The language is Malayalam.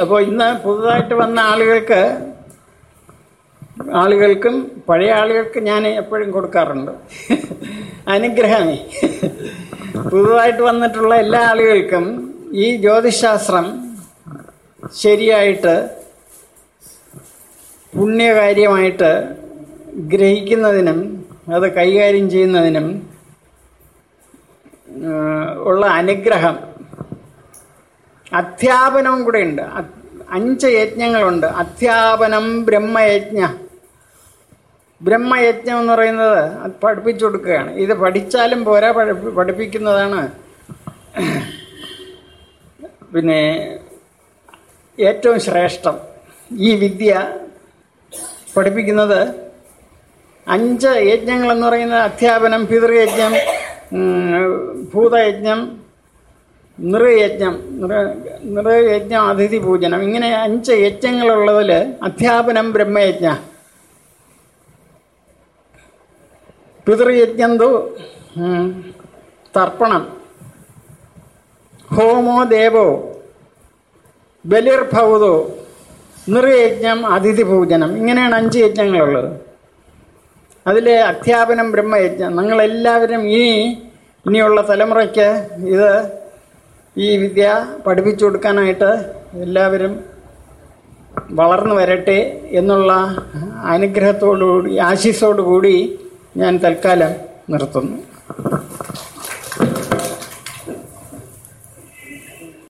അപ്പോൾ ഇന്ന് പുതുതായിട്ട് വന്ന ആളുകൾക്ക് ആളുകൾക്കും പഴയ ആളുകൾക്ക് ഞാൻ എപ്പോഴും കൊടുക്കാറുണ്ട്. അനുഗ്രഹമേ. പുതുതായിട്ട് വന്നിട്ടുള്ള എല്ലാ ആളുകൾക്കും ഈ ജ്യോതിശാസ്ത്രം ശരിയായിട്ട് പുണ്യകാര്യമായിട്ട് ഗ്രഹിക്കുന്നതിനും അത് കൈകാര്യം ചെയ്യുന്നതിനും ഉള്ള അനുഗ്രഹം അധ്യാപനവും കൂടെ ഉണ്ട്. അഞ്ച് യജ്ഞങ്ങളുണ്ട്. അധ്യാപനം ബ്രഹ്മയജ്ഞ. ബ്രഹ്മയജ്ഞം എന്ന് പറയുന്നത് അത് പഠിപ്പിച്ചു കൊടുക്കുകയാണ്. ഇത് പഠിച്ചാലും പോരാ പഠിപ്പിക്കുന്നതാണ്. പിന്നെ ഏറ്റവും ശ്രേഷ്ഠം ഈ വിദ്യ പഠിപ്പിക്കുന്നത് അഞ്ച് യജ്ഞങ്ങളെന്ന് പറയുന്നത് അധ്യാപനം പിതൃയജ്ഞം ഭൂതയജ്ഞം നൃയജ്ഞം നൃ നൃയജ്ഞം അതിഥി പൂജനം. ഇങ്ങനെ അഞ്ച് യജ്ഞങ്ങളുള്ളതിൽ അധ്യാപനം ബ്രഹ്മയജ്ഞ. പിതൃയജ്ഞം തു തർപ്പണം. ഹോമോ ദേവോ ബലിർഭൗതോ നൃയജ്ഞം അതിഥി പൂജനം. ഇങ്ങനെയാണ് അഞ്ച് യജ്ഞങ്ങളുള്ളത്. അതിലെ അധ്യാപനം ബ്രഹ്മയജ്ഞം. നിങ്ങളെല്ലാവരും ഈ ഇനിയുള്ള തലമുറയ്ക്ക് ഇത് ഈ വിദ്യ പഠിപ്പിച്ചു കൊടുക്കാനായിട്ട് എല്ലാവരും വളർന്നു വരട്ടെ എന്നുള്ള അനുഗ്രഹത്തോടുകൂടി ആശീസ്സോടുകൂടി ഞാൻ തൽക്കാലം നിർത്തുന്നു.